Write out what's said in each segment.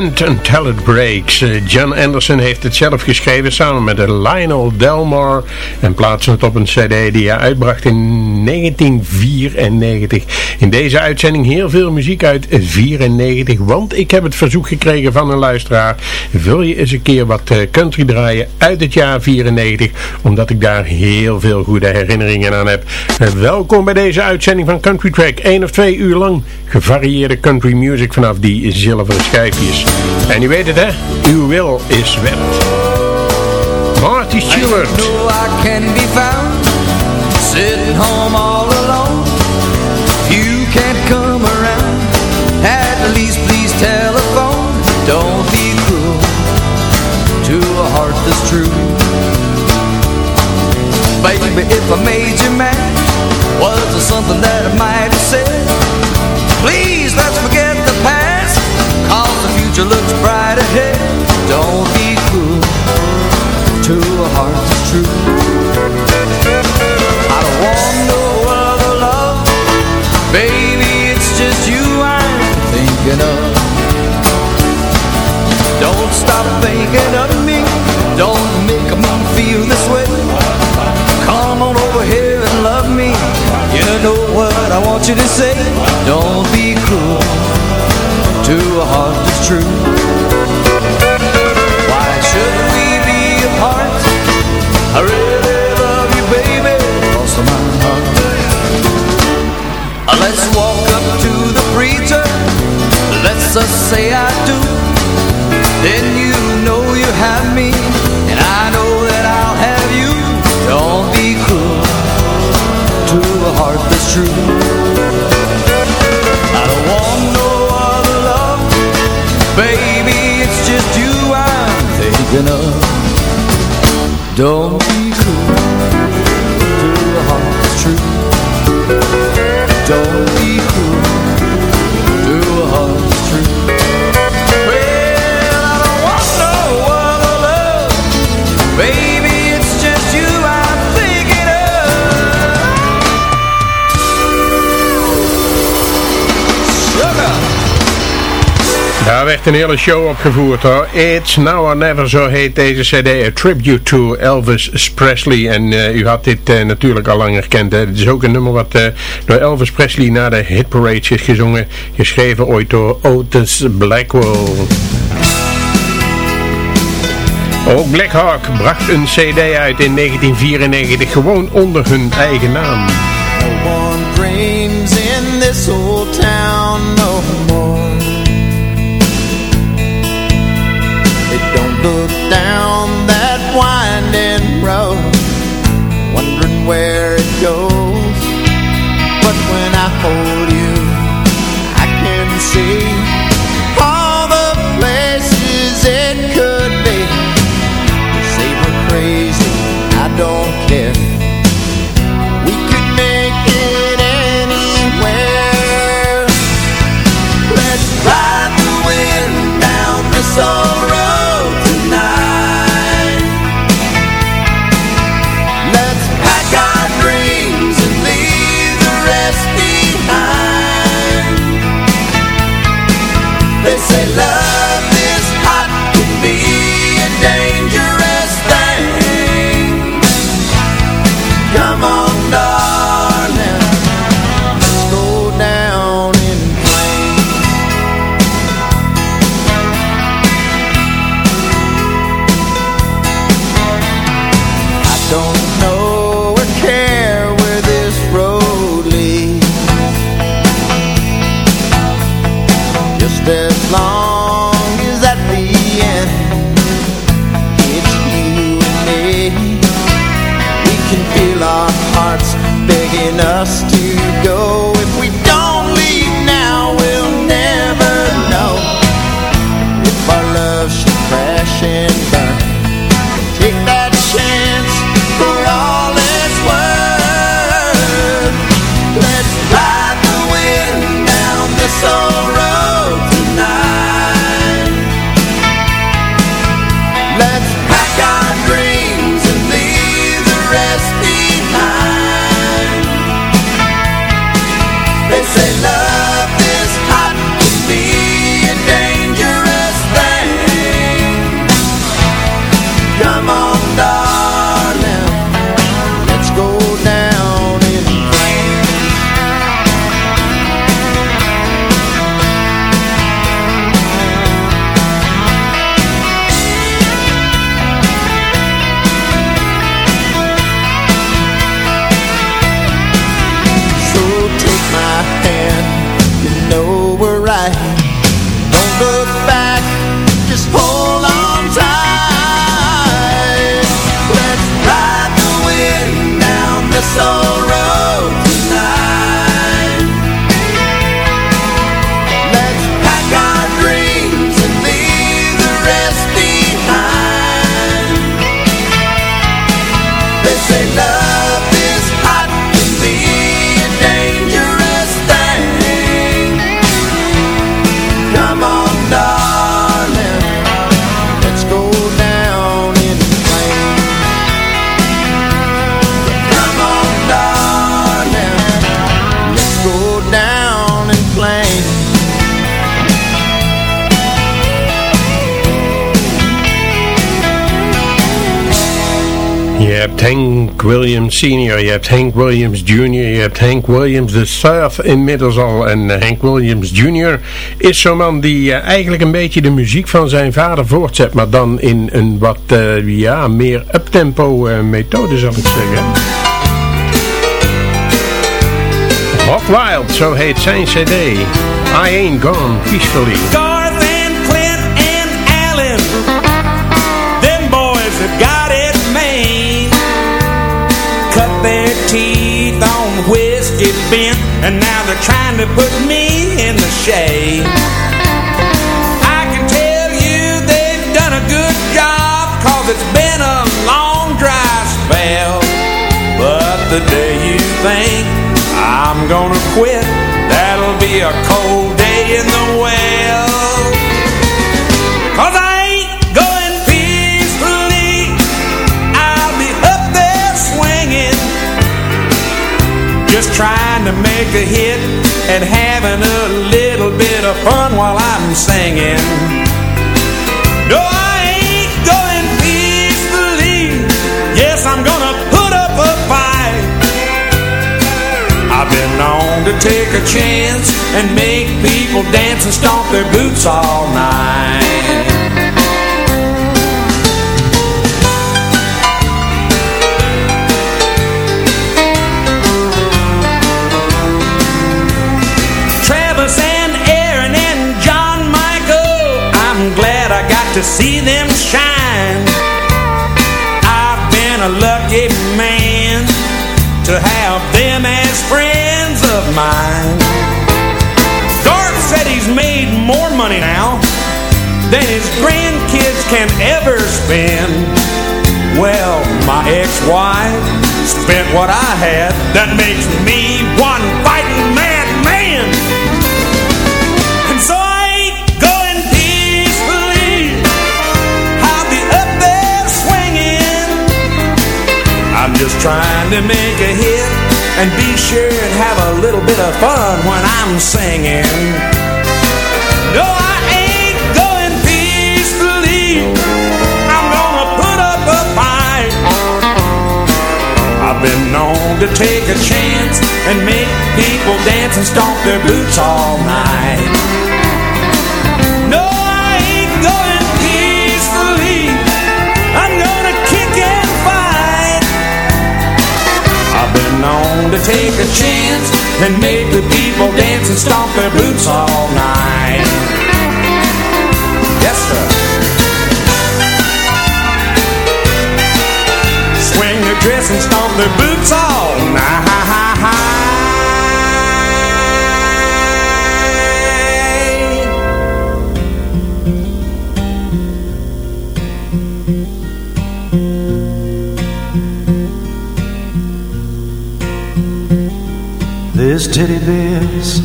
Band Until It Breaks. Eh, John Anderson heeft het zelf geschreven samen met Lionel Delmore en plaatsen het op een cd die hij uitbracht in 1994. In deze uitzending heel veel muziek uit 94, want ik heb het verzoek gekregen van een luisteraar. Wil je eens een keer wat eh, country draaien uit het jaar 94, omdat ik daar heel veel goede herinneringen aan heb. Eh, welkom bij deze uitzending van Country Track, 1 of 2 uur lang gevarieerde country music vanaf die zilveren schijfjes. En u weet het hè, uw wil is wet. Marty Stewart. I know I can be found sitting home all want you to say. Don't be cruel to a heart that's true. Why should we be apart? I really love you, baby, lost my heart. Let's walk up to the preacher. Let's just say I do. Then you know you have me, and I know that I'll have you. Don't be cruel to a heart that's true. Of. Don't be cruel to a heart that's true. Don't Werd een hele show opgevoerd hoor. It's Now or Never, zo heet deze cd. A tribute to Elvis Presley. En eh, u had dit eh, natuurlijk al lang gekend. Hè. Het is ook een nummer wat eh, door Elvis Presley naar de hit parades is gezongen. Geschreven ooit door Otis Blackwell. Ook Black Hawk bracht een cd uit in 1994. Gewoon onder hun eigen naam. No one dreams in this old town no look down hebt Hank Williams Senior, je hebt Hank Williams Jr., je hebt Hank Williams the South inmiddels al. En uh, Hank Williams Jr. is zo'n man die uh, eigenlijk een beetje de muziek van zijn vader voortzet, maar dan in een wat uh, ja, meer uptempo methode zal ik zeggen. Hot Wild, zo heet zijn cd. I Ain't Gone Peacefully. Whiskey bent, and now they're trying to put me in the shade. I can tell you they've done a good job, cause it's been a long dry spell. But the day you think I'm gonna quit, that'll be a cold day in the well. To make a hit and having a little bit of fun while I'm singing. No, I ain't going peacefully, yes, I'm gonna put up a fight. I've been known to take a chance and make people dance and stomp their boots all night. To see them shine. I've been a lucky man to have them as friends of mine. Garth said he's made more money now than his grandkids can ever spend. Well, my ex-wife spent what I had. That makes me one fighting just trying to make a hit and be sure and have a little bit of fun when I'm singing. No, I ain't going peacefully. I'm gonna put up a fight. I've been known to take a chance and make people dance and stomp their boots all night. Been known to take a chance and make the people dance and stomp their boots all night. Yes, sir. Swing their dress and stomp their boots all night. There's teddy bears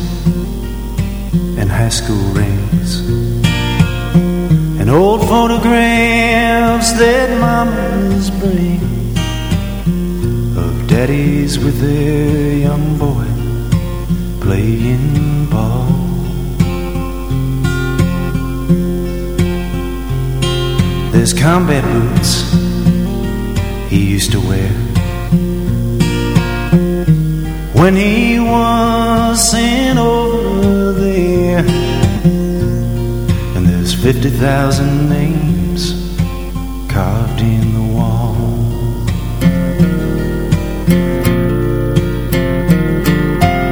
and high school rings and old photographs that mamas bring of daddies with their young boy playing ball. There's combat boots he used to wear when he was sent over there. And there's 50,000 names carved in the wall.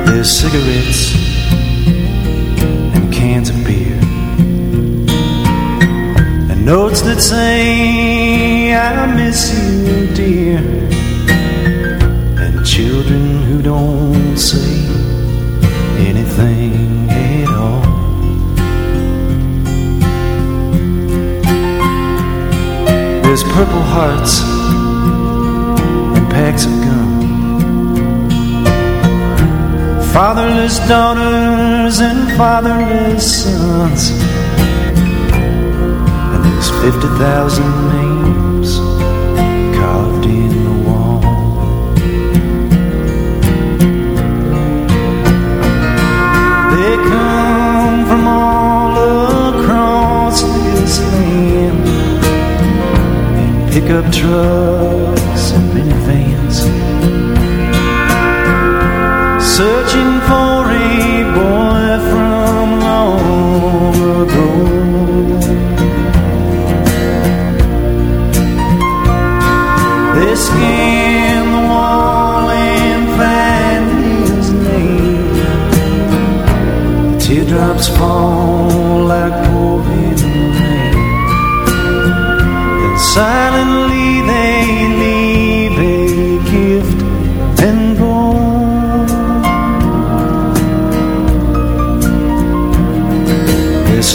There's cigarettes and cans of beer. And notes that say, I miss you, dear and children don't say anything at all. There's purple hearts and packs of gum. Fatherless daughters and fatherless sons. And there's 50,000 names pickup trucks and minivans Searching for a boy from long ago. They scan the wall and find his name. Teardrops fall like pouring rain. Silent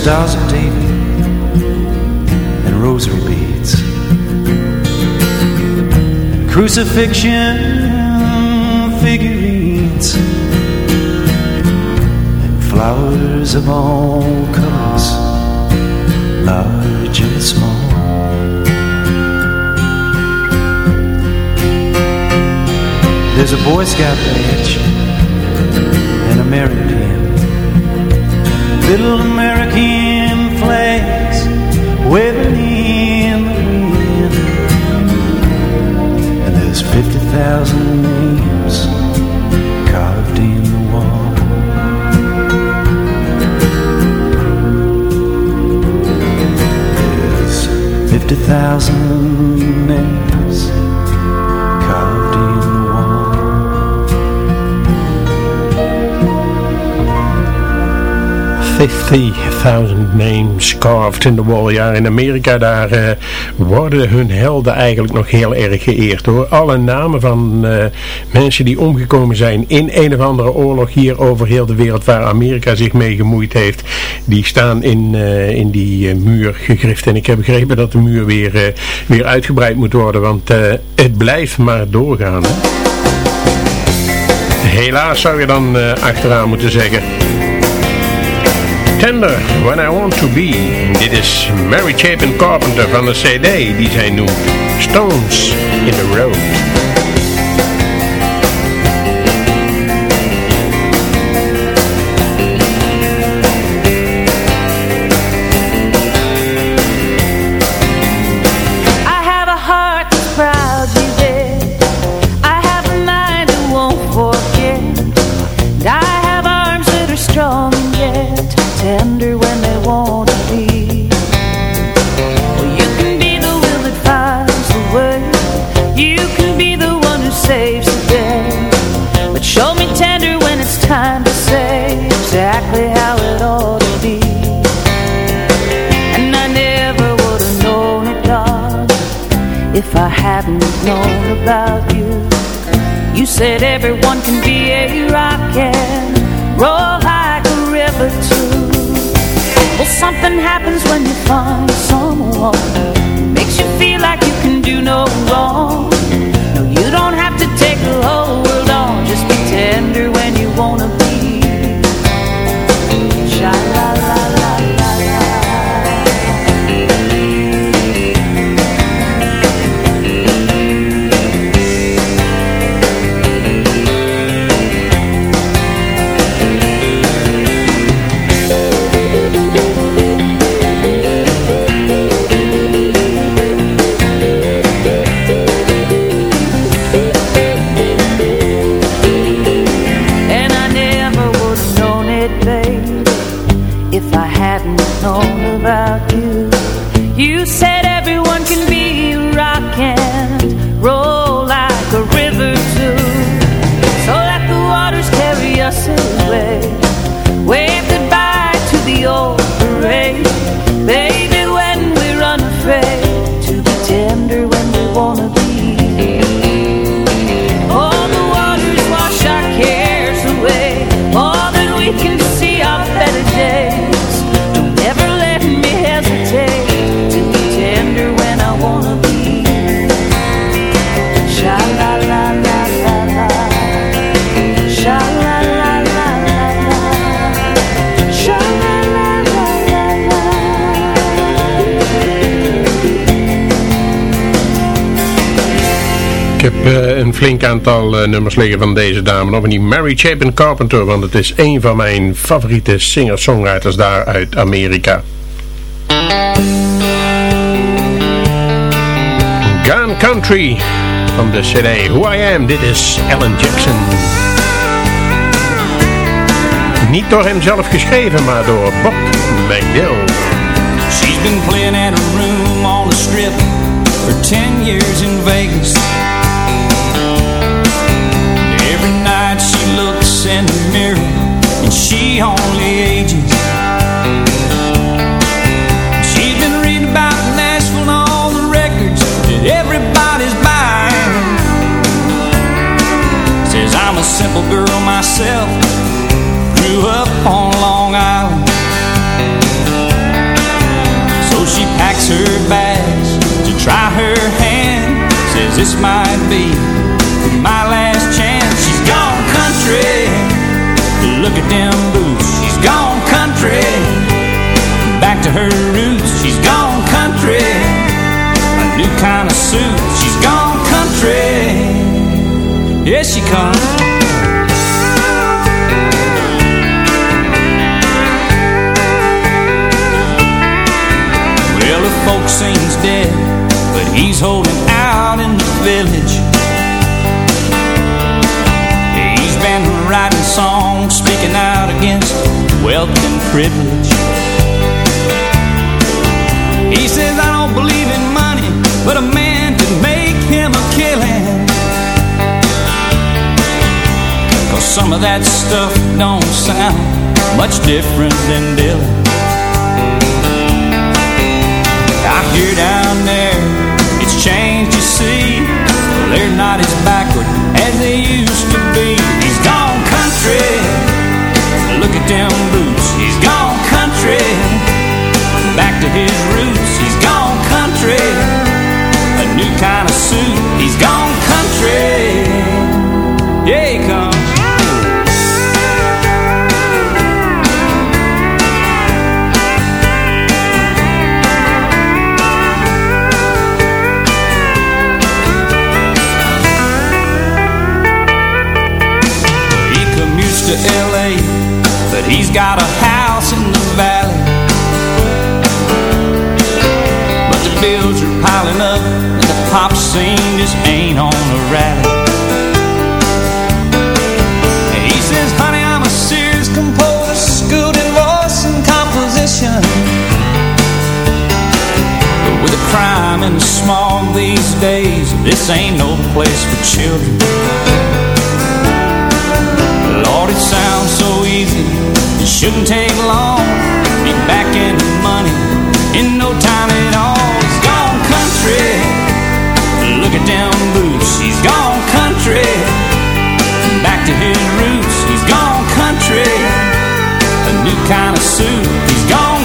stars of David and rosary beads and crucifixion figurines and flowers of all colors, large and small. There's a Boy Scout badge and a Mary little American waving in the wind. And there's 50,000 names carved in the wall. There's 50,000 names 50.000 names carved in the wall. Ja, in Amerika daar eh, worden hun helden eigenlijk nog heel erg geëerd hoor. Alle namen van eh, mensen die omgekomen zijn in een of andere oorlog hier over heel de wereld waar Amerika zich mee gemoeid heeft. Die staan in, eh, in die muur gegrift. En ik heb begrepen dat de muur weer, weer uitgebreid moet worden. Want het blijft maar doorgaan. Hè? Helaas zou je dan achteraan moeten zeggen. Tender, When I Want To Be. Dit is Mary Chapin Carpenter van de CD die zij noemt Stones in the Road. Everyone can be een flink aantal eh, nummers liggen van deze dame. Of die Mary Chapin Carpenter. Want het is een van mijn favoriete singer-songwriters daar uit Amerika. Gone Country van de CD Who I Am. Dit is Alan Jackson. Niet door hem zelf geschreven, maar door Bob McDill. She's been playing Look at them boots. She's gone country. Back to her roots. She's gone country. A new kind of suit. She's gone country. Here she comes. Well, the folks seems dead, but he's holding out in the village. Against wealth and privilege. He says, I don't believe in money, but a man can make him a killing. Cause some of that stuff don't sound much different than Dylan. I hear down there, it's changed, you see. They're not as backward as they used Look at them boots. He's gone country. Back to his roots. But he's got a house in the valley. But the bills are piling up, and the pop scene just ain't on a rally. He says, honey, I'm a serious composer, schooled in voice and composition. But with the crime and the smog these days, this ain't no place for children. Lord, it sounds so easy. It shouldn't take long. Be back in the money in no time at all. He's gone country. Look at them boots. He's gone country. Back to his roots. He's gone country. A new kind of suit. He's gone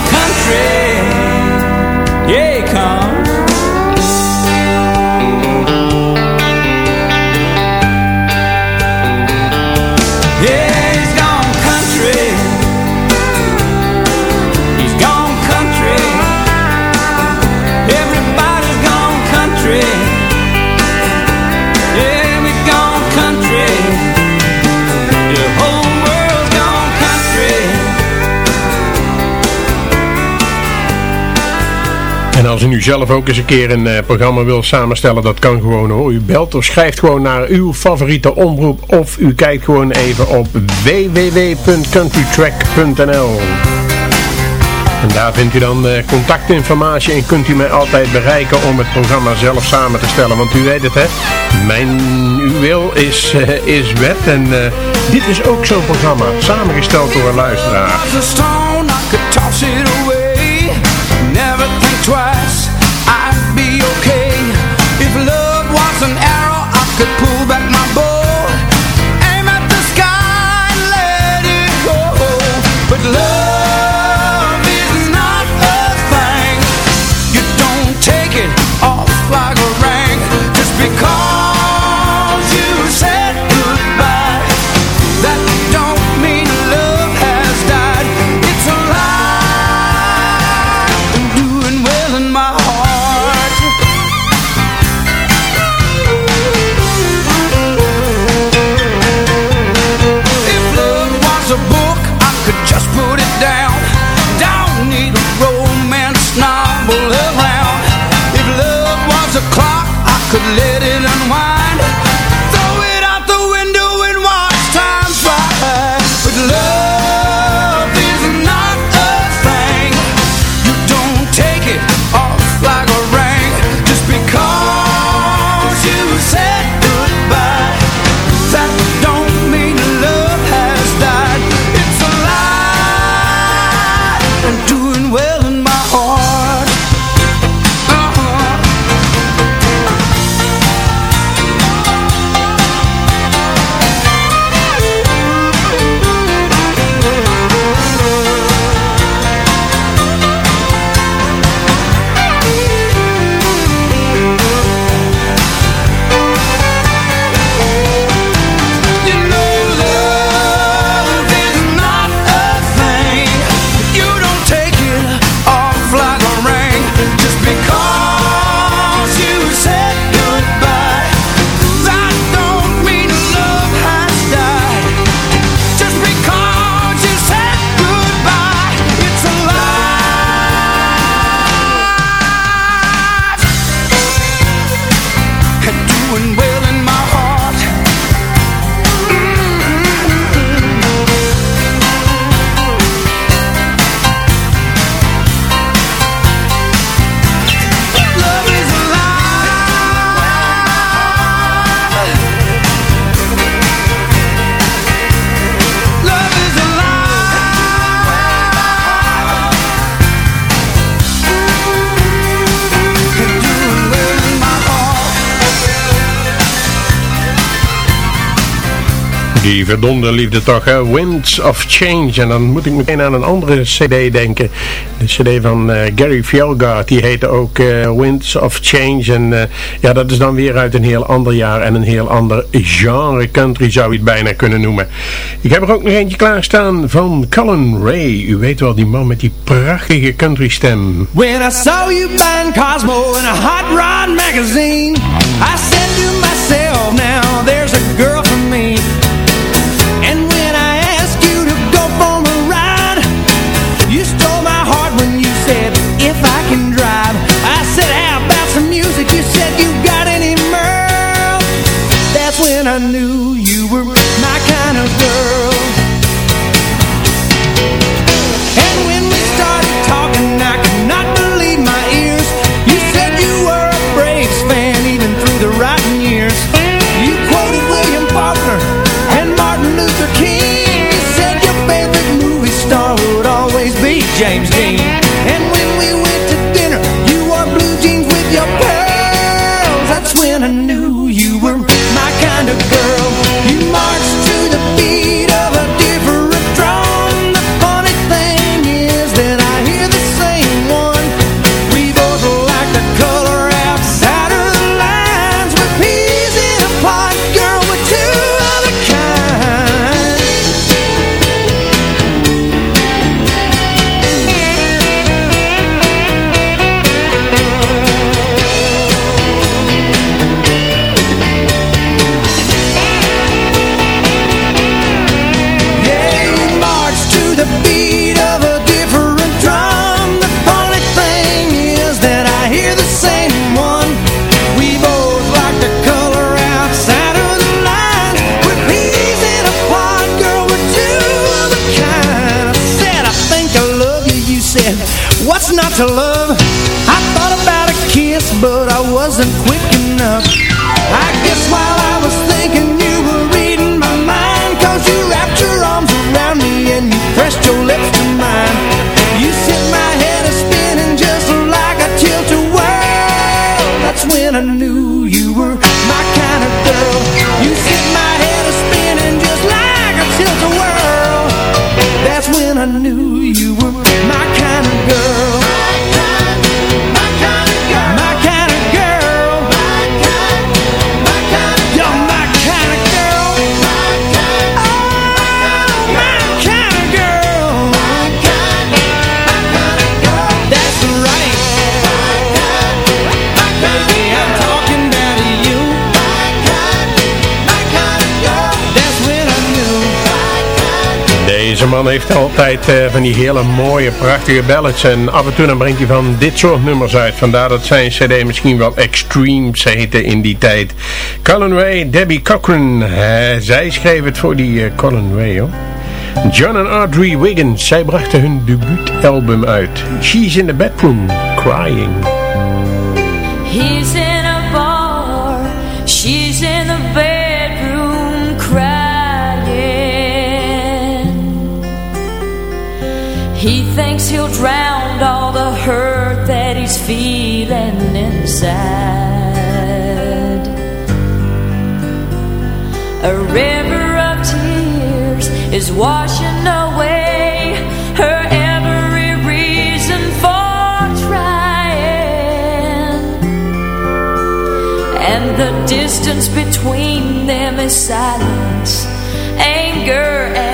als u nu zelf ook eens een keer een eh, programma wil samenstellen, dat kan gewoon hoor. U belt of schrijft gewoon naar uw favoriete omroep of u kijkt gewoon even op www.countrytrack.nl En daar vindt u dan eh, contactinformatie en kunt u mij altijd bereiken om het programma zelf samen te stellen. Want u weet het hè, mijn wil is, eh, is wet en dit is ook zo'n programma, samengesteld door een luisteraar. die verdomde liefde toch, hè? Winds of Change. En dan moet ik meteen aan een andere cd denken. De cd van eh, Gary Fjellgaard, die heette ook eh, Winds of Change. En eh, ja, dat is dan weer uit een heel ander jaar en een heel ander genre country zou je het bijna kunnen noemen. Ik heb er ook nog eentje klaarstaan van Colin Ray. U weet wel, die man met die prachtige country stem. When I saw you buying Cosmo in a hot rod magazine I said to myself now there's a girl for me I knew heeft altijd eh, van die hele mooie, prachtige ballads. En af en toe dan brengt hij van dit soort nummers uit. Vandaar dat zijn cd misschien wel Extremes heette in die tijd. Colin Ray, Debbie Cochran. Eh, zij schreef het voor die eh, Colin Way. hoor. John en Audrey Wiggins. Zij brachten hun debuutalbum uit. She's in the Bedroom, Crying. Inside. A river of tears is washing away her every reason for trying. And the distance between them is silence, anger, and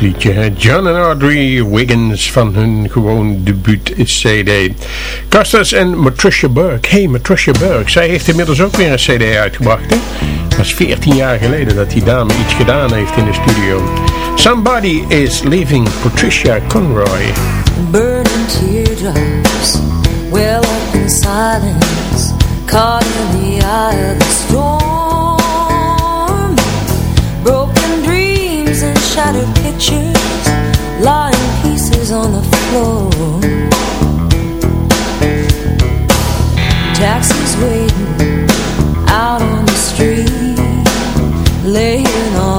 Liedje. John en Audrey Wiggins van hun gewoon debuut CD. Costas en Matricia Burke. Hey, Matricia Burke. Zij heeft inmiddels ook weer een CD uitgebracht. Het was 14 jaar geleden dat die dame iets gedaan heeft in de studio. Somebody is leaving Patricia Conroy. Burning teardrops well in silence, caught the eye of the storm. Shattered pictures, lying pieces on the floor. Taxis waiting out on the street, laying all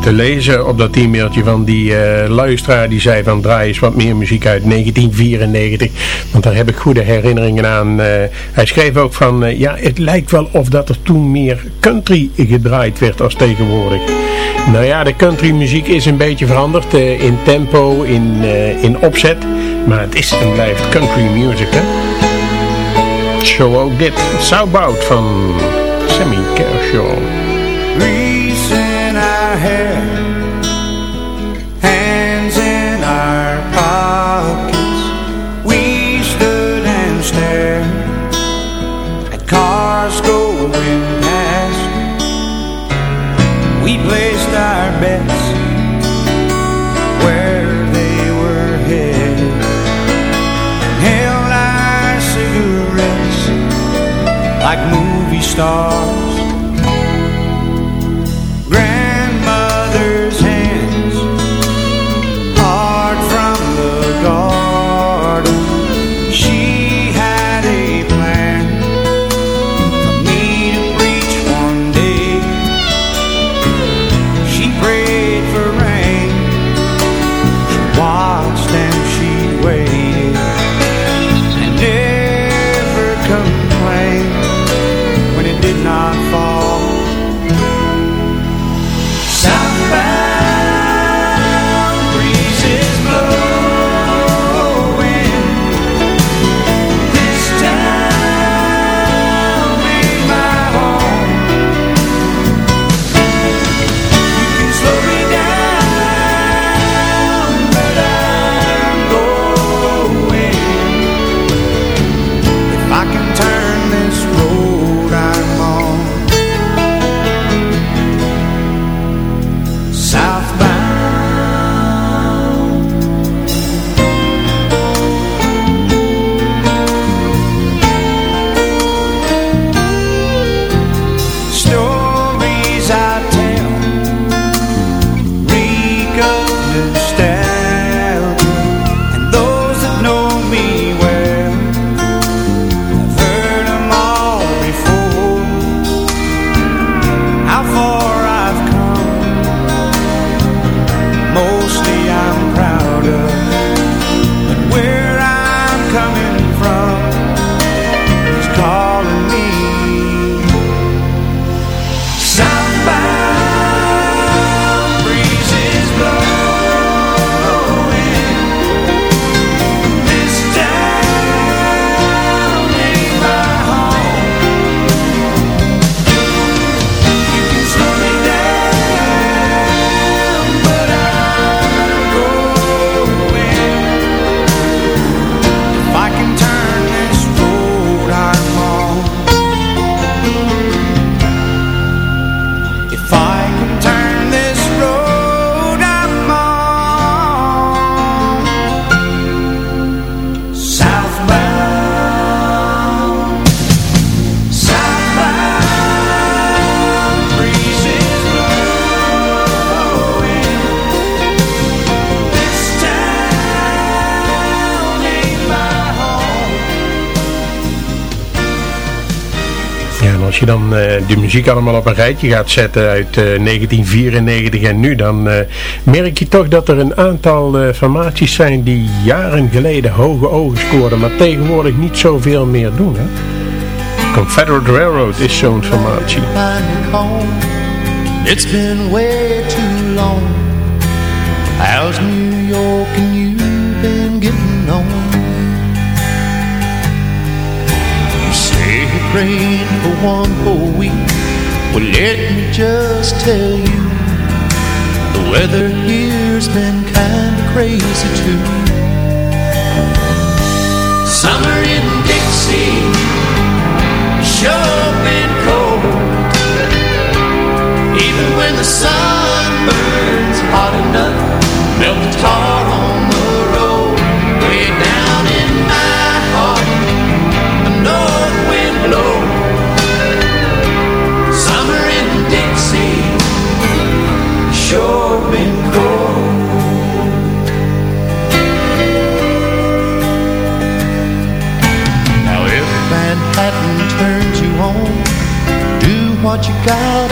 te lezen op dat e-mailtje van die uh, luisteraar die zei van draai eens wat meer muziek uit 1994. Want daar heb ik goede herinneringen aan. Uh, hij schreef ook van ja het lijkt wel of dat er toen meer country gedraaid werd als tegenwoordig. Nou ja de country muziek is een beetje veranderd in tempo, in, in opzet. Maar het is en blijft country music hè. Show ook dit. Southbound van Sammy Kershaw. Movie dan uh, de muziek allemaal op een rijtje gaat zetten uit uh, 1994 en nu, dan uh, merk je toch dat er een aantal formaties zijn die jaren geleden hoge ogen scoorden, maar tegenwoordig niet zoveel meer doen. Hè? Confederate Railroad is zo'n formatie. It's been way too long How's New York and been getting on? Say for one whole week. Well let me just tell you The weather here's been kinda crazy too. Summer in Dixie Sure been cold. Even when the sun burns hot enough Melt the tar what you gotta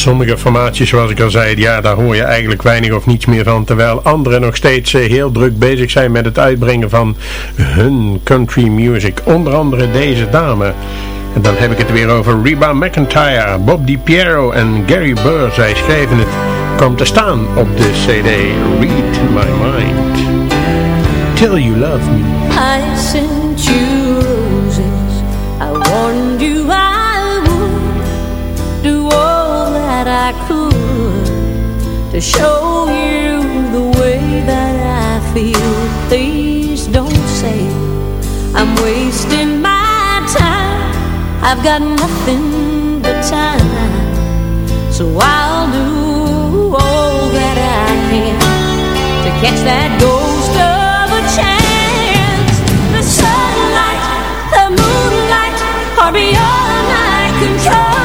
sommige formaties, zoals ik al zei, ja, daar hoor je eigenlijk weinig of niets meer van. Terwijl anderen nog steeds eh, heel druk bezig zijn met het uitbrengen van hun country music. Onder andere deze dame. En dan heb ik het weer over Reba McIntyre, Bob DiPiero en Gary Burr. Zij schrijven het. Komt te staan op de CD Read My Mind. Till You Love Me. I sent you I could to show you the way that I feel. Please don't say I'm wasting my time. I've got nothing but time, so I'll do all that I can to catch that ghost of a chance. The sunlight, the moonlight are beyond my control.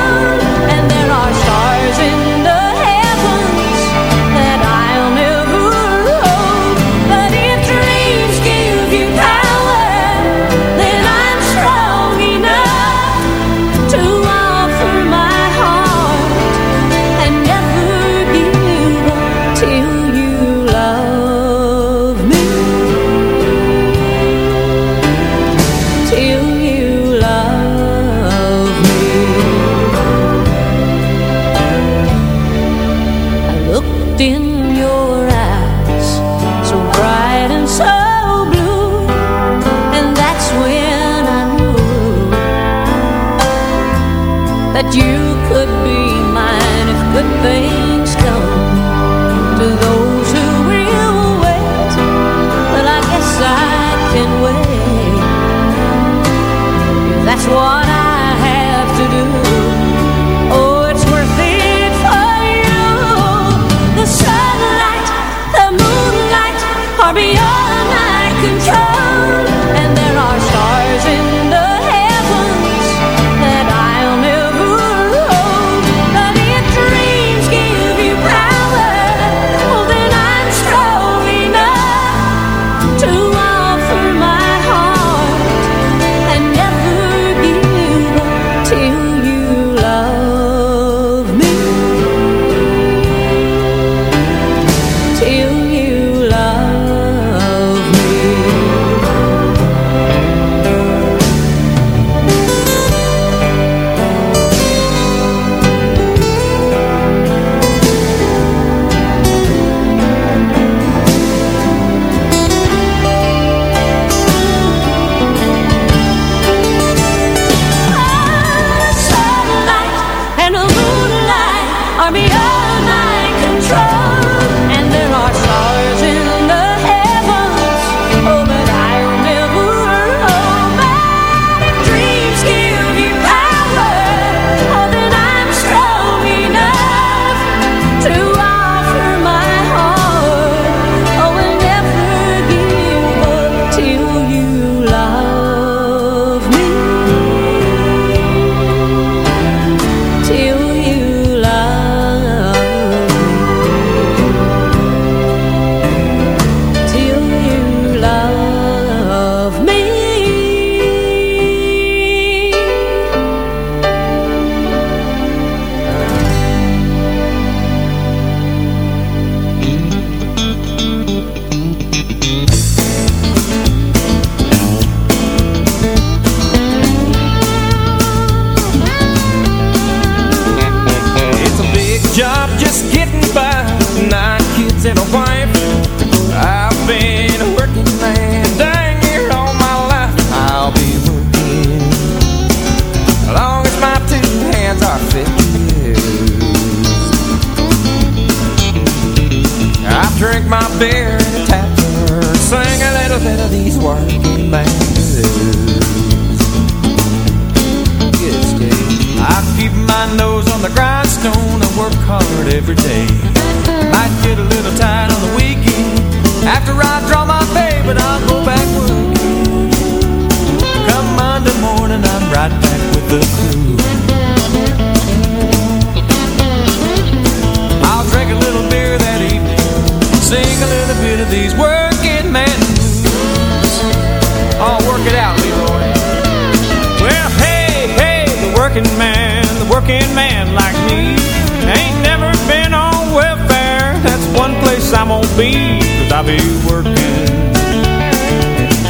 I won't be, cause I'll be working.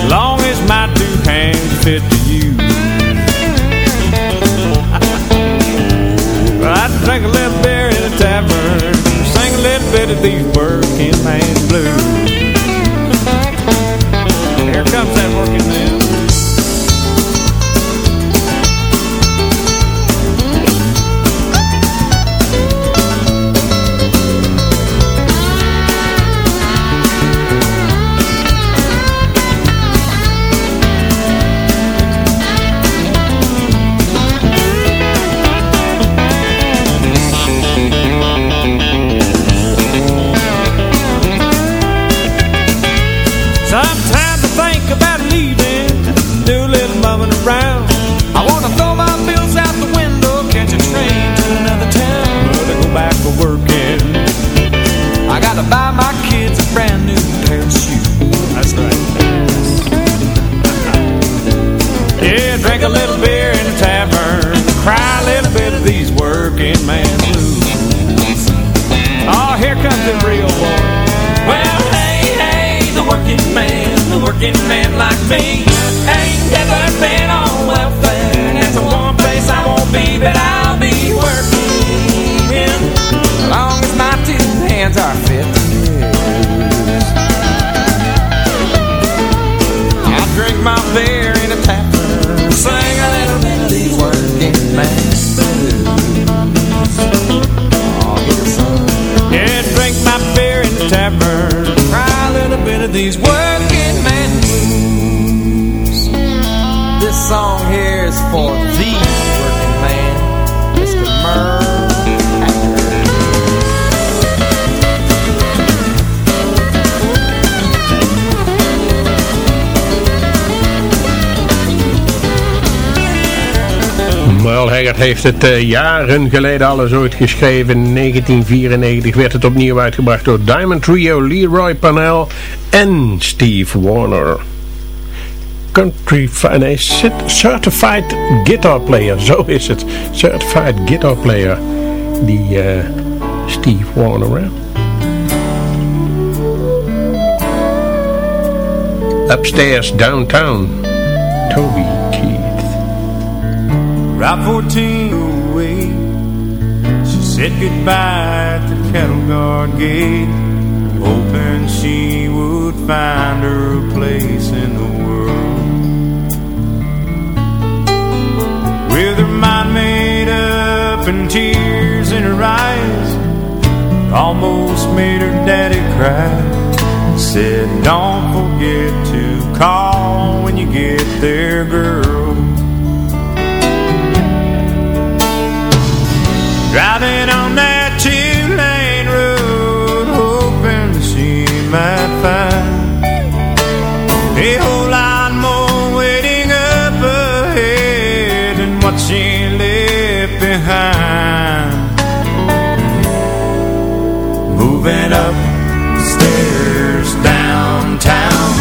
Long as my two hands fit to use. I drink a little beer in a tavern, sing a little bit of these working man blues. Here comes that working man. For the working man Mr. Merle Merle Haggard heeft het eh, jaren geleden alles ooit geschreven. In 1994 werd het opnieuw uitgebracht door Diamond Trio, Leroy Panel en Steve Warner. Country, nee, Certified Guitar Player, zo is het. Certified Guitar Player, die eh, Steve Wariner. Hè? Upstairs, downtown, Toby Keith. Route 14 away She said goodbye at the cattle guard gate Hoping she would find her place in and tears in her eyes. Almost made her daddy cry. Said don't forget to call when you get there girl. Driving on that two-lane road Hoping she might find Moving up stairs downtown.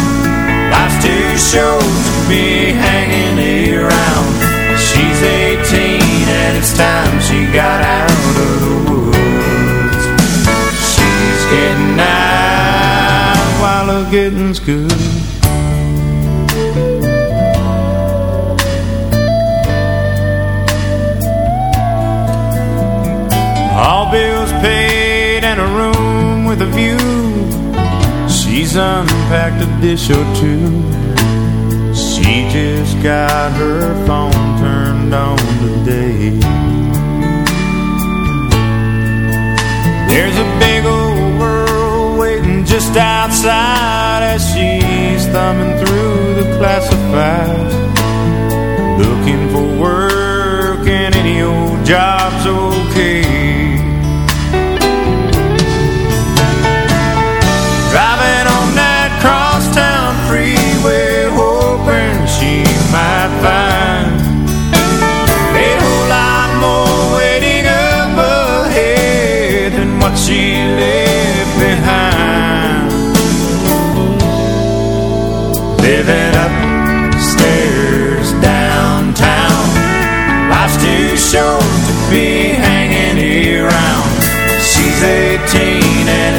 Life's too short to be hanging around. She's 18 and it's time she got out of the woods. She's getting out while the getting's good. All bills She's unpacked a dish or two She just got her phone turned on today There's a big old world waiting just outside As she's thumbing through the classifieds Looking for work and any old job's okay.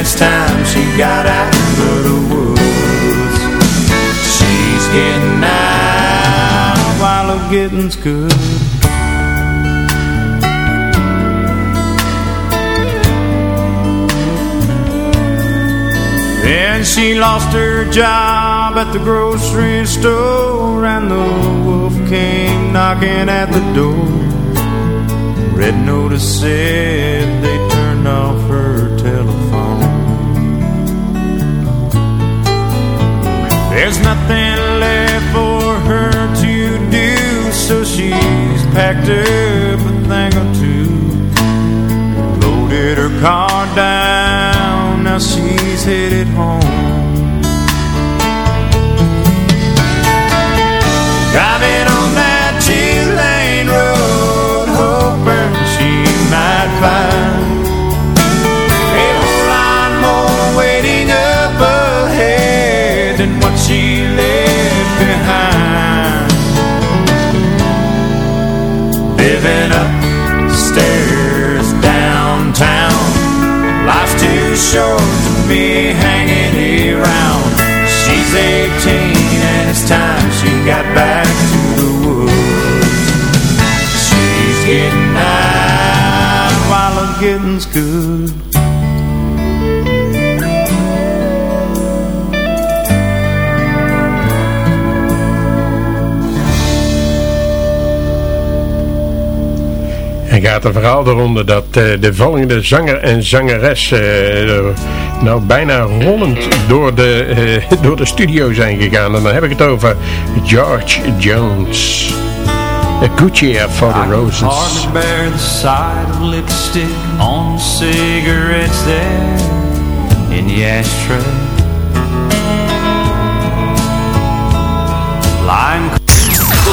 It's time she got out of the woods. She's getting out while the getting's good. Then she lost her job at the grocery store And the wolf came knocking at the door Red notice said There's nothing left for her to do So she's packed up a thing or two. Loaded her car down Gaat er vooral eronder dat eh, de volgende zanger en zangeres eh, nou bijna rollend door de, eh, door de studio zijn gegaan. En dan heb ik het over George Jones. A year for the Hard roses. to bear the sight of lipstick on cigarettes there in the ashtray.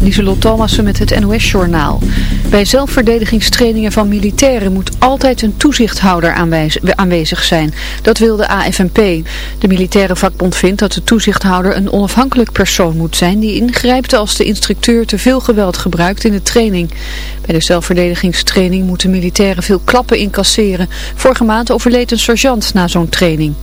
Lieselot Thomassen met het NOS-journaal. Bij zelfverdedigingstrainingen van militairen moet altijd een toezichthouder aanwezig zijn. Dat wil de AFNP. De militaire vakbond vindt dat de toezichthouder een onafhankelijk persoon moet zijn die ingrijpt als de instructeur te veel geweld gebruikt in de training. Bij de zelfverdedigingstraining moeten militairen veel klappen incasseren. Vorige maand overleed een sergeant na zo'n training.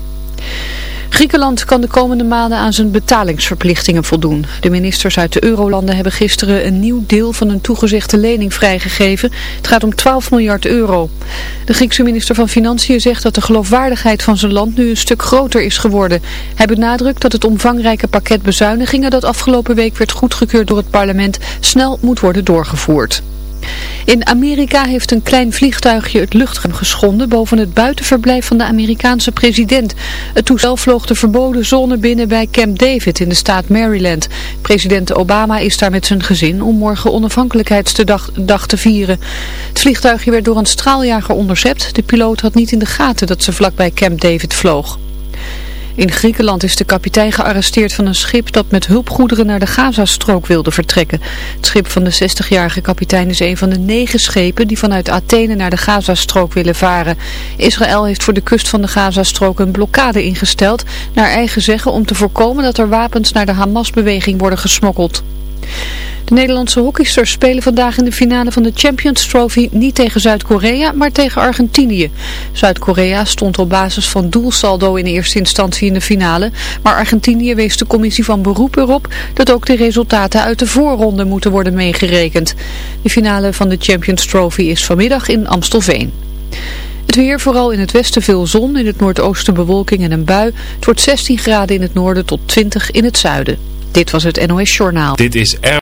Griekenland kan de komende maanden aan zijn betalingsverplichtingen voldoen. De ministers uit de eurolanden hebben gisteren een nieuw deel van een toegezegde lening vrijgegeven. Het gaat om 12 miljard euro. De Griekse minister van Financiën zegt dat de geloofwaardigheid van zijn land nu een stuk groter is geworden. Hij benadrukt dat het omvangrijke pakket bezuinigingen dat afgelopen week werd goedgekeurd door het parlement snel moet worden doorgevoerd. In Amerika heeft een klein vliegtuigje het luchtruim geschonden boven het buitenverblijf van de Amerikaanse president. Het toestel vloog de verboden zone binnen bij Camp David in de staat Maryland. President Obama is daar met zijn gezin om morgen onafhankelijkheidsdag dag te vieren. Het vliegtuigje werd door een straaljager onderzept. De piloot had niet in de gaten dat ze vlakbij Camp David vloog. In Griekenland is de kapitein gearresteerd van een schip dat met hulpgoederen naar de Gazastrook wilde vertrekken. Het schip van de 60-jarige kapitein is een van de negen schepen die vanuit Athene naar de Gazastrook willen varen. Israël heeft voor de kust van de Gazastrook een blokkade ingesteld, naar eigen zeggen om te voorkomen dat er wapens naar de Hamas-beweging worden gesmokkeld. De Nederlandse hockeysters spelen vandaag in de finale van de Champions Trophy niet tegen Zuid-Korea, maar tegen Argentinië. Zuid-Korea stond op basis van doelsaldo in eerste instantie in de finale, maar Argentinië wees de commissie van beroep erop dat ook de resultaten uit de voorronde moeten worden meegerekend. De finale van de Champions Trophy is vanmiddag in Amstelveen. Het weer, vooral in het westen veel zon, in het noordoosten bewolking en een bui. Het wordt 16 graden in het noorden tot 20 in het zuiden. Dit was het NOS Journaal. Dit is.